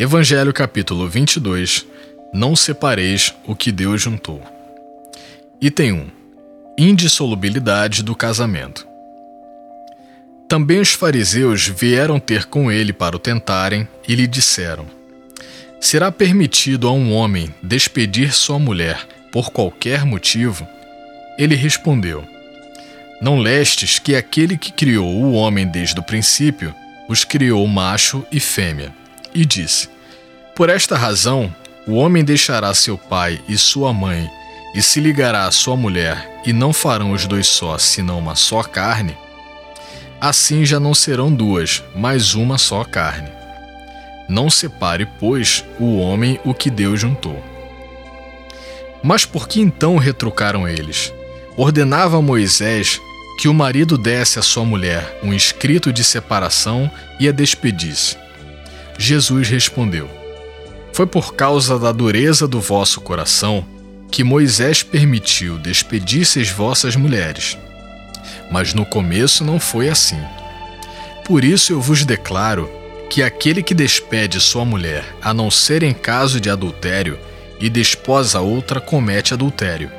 Evangelho capítulo 22 Não separeis o que Deus juntou. Item 1 Indissolubilidade do casamento. Também os fariseus vieram ter com ele para o tentarem e lhe disseram: Será permitido a um homem despedir sua mulher por qualquer motivo? Ele respondeu: Não lestes que aquele que criou o homem desde o princípio os criou macho e fêmea? E disse: Por esta razão, o homem deixará seu pai e sua mãe e se ligará à sua mulher, e não farão os dois só, senão uma só carne. Assim já não serão duas, mas uma só carne. Não separe, pois, o homem o que Deus juntou. Mas por que então retrucaram eles? Ordenava Moisés que o marido desse à sua mulher um escrito de separação e a despedisse. Jesus respondeu: Foi por causa da dureza do vosso coração que Moisés permitiu despedisseis vossas mulheres. Mas no começo não foi assim. Por isso eu vos declaro que aquele que despede sua mulher, a não ser em caso de adultério, e desposa outra, comete adultério.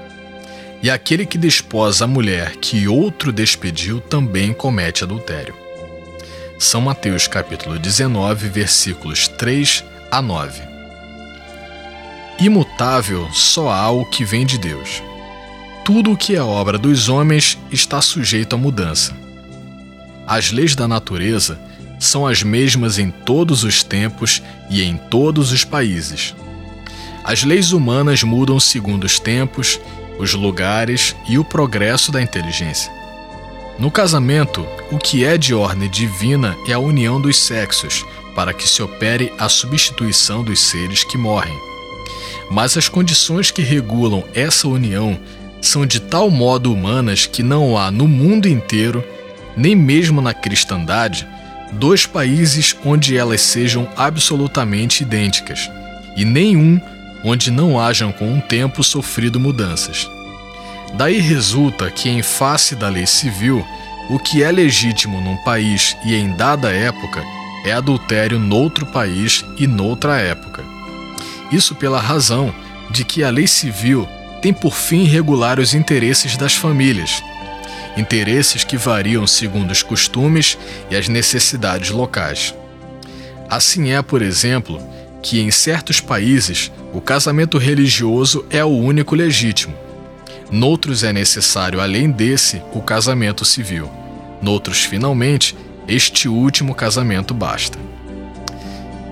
E aquele que desposa a mulher que outro despediu também comete adultério. São Mateus capítulo 19, versículos 3 a 9. Imutável só há o que vem de Deus. Tudo o que é obra dos homens está sujeito a mudança. As leis da natureza são as mesmas em todos os tempos e em todos os países. As leis humanas mudam segundo os tempos, os lugares e o progresso da inteligência. No casamento, o que é de ordem divina é a união dos sexos, para que se opere a substituição dos seres que morrem. Mas as condições que regulam essa união são de tal modo humanas que não há no mundo inteiro, nem mesmo na cristandade, dois países onde elas sejam absolutamente idênticas, e nenhum onde não hajam com o tempo sofrido mudanças. Daí resulta que, em face da lei civil, o que é legítimo num país e em dada época é adultério noutro país e noutra época. Isso pela razão de que a lei civil tem por fim regular os interesses das famílias, interesses que variam segundo os costumes e as necessidades locais. Assim é, por exemplo, que em certos países o casamento religioso é o único legítimo Noutros é necessário, além desse, o casamento civil. Noutros, finalmente, este último casamento basta.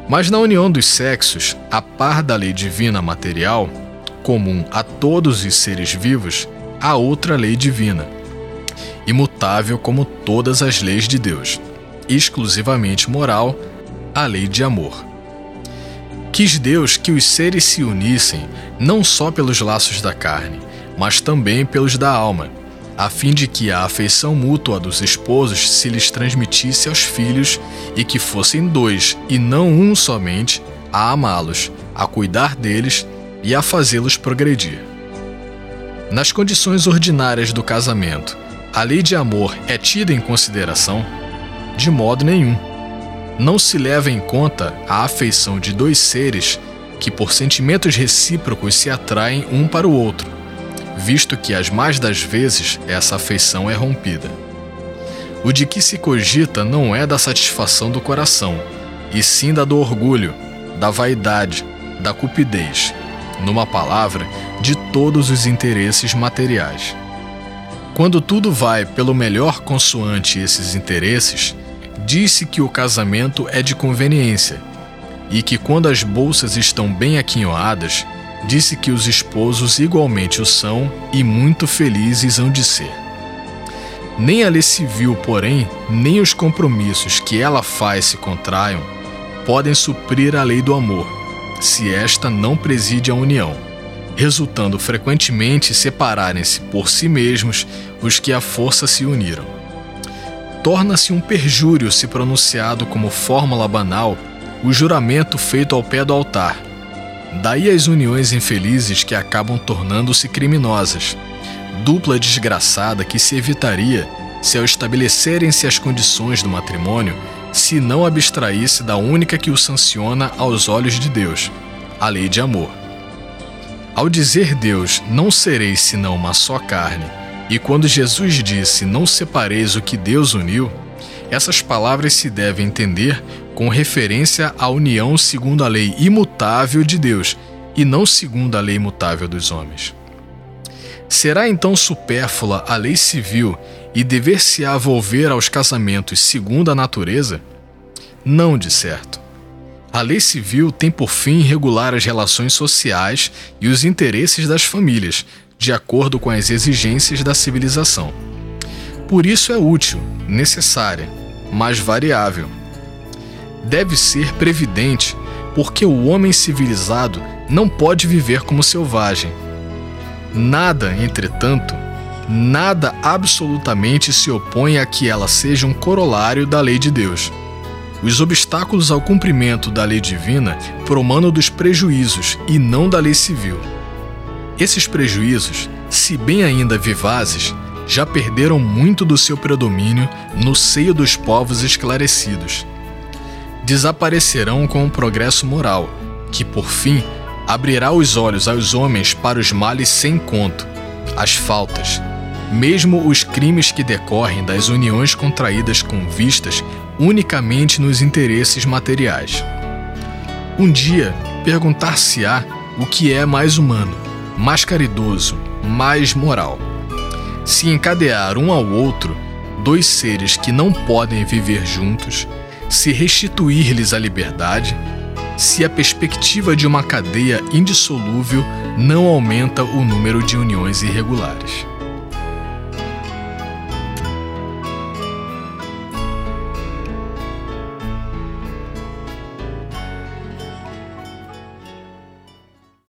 Mas na união dos sexos, a par da lei divina material, comum a todos os seres vivos, há outra lei divina, imutável como todas as leis de Deus, exclusivamente moral, a lei de amor. Quis Deus que os seres se unissem não só pelos laços da carne, mas também pelos da alma, a fim de que a afeição mútua dos esposos se lhes transmitisse aos filhos e que fossem dois e não um somente a amá-los, a cuidar deles e a fazê-los progredir. Nas condições ordinárias do casamento, a lei de amor é tida em consideração? De modo nenhum. Não se leva em conta a afeição de dois seres que, por sentimentos recíprocos, se atraem um para o outro visto que as mais das vezes essa afeição é rompida. O de que se cogita não é da satisfação do coração, e sim da do orgulho, da vaidade, da cupidez, numa palavra, de todos os interesses materiais. Quando tudo vai pelo melhor consoante esses interesses, diz-se que o casamento é de conveniência, e que quando as bolsas estão bem aquinhoadas, disse que os esposos igualmente o são e muito felizes hão de ser. Nem a lei civil, porém, nem os compromissos que ela faz se contraiam, podem suprir a lei do amor, se esta não preside a união, resultando frequentemente separarem-se por si mesmos os que à força se uniram. Torna-se um perjúrio se pronunciado como fórmula banal o juramento feito ao pé do altar, Daí as uniões infelizes que acabam tornando-se criminosas, dupla desgraçada que se evitaria se, ao estabelecerem-se as condições do matrimônio, se não abstraísse da única que o sanciona aos olhos de Deus, a lei de amor. Ao dizer Deus, não sereis senão uma só carne, e quando Jesus disse, não separeis o que Deus uniu, essas palavras se devem entender com referência à união segundo a lei imutável de Deus e não segundo a lei imutável dos homens. Será então supérflua a lei civil e dever-se-á volver aos casamentos segundo a natureza? Não, de certo. A lei civil tem por fim regular as relações sociais e os interesses das famílias, de acordo com as exigências da civilização. Por isso é útil, necessária, mas variável. Deve ser previdente, porque o homem civilizado não pode viver como selvagem. Nada, entretanto, nada absolutamente se opõe a que ela seja um corolário da lei de Deus. Os obstáculos ao cumprimento da lei divina promanam dos prejuízos e não da lei civil. Esses prejuízos, se bem ainda vivazes, já perderam muito do seu predomínio no seio dos povos esclarecidos. Desaparecerão com o progresso moral, que por fim abrirá os olhos aos homens para os males sem conto, as faltas, mesmo os crimes que decorrem das uniões contraídas com vistas unicamente nos interesses materiais. Um dia, perguntar-se-á o que é mais humano, mais caridoso, mais moral se encadear um ao outro dois seres que não podem viver juntos, se restituir-lhes a liberdade, se a perspectiva de uma cadeia indissolúvel não aumenta o número de uniões irregulares.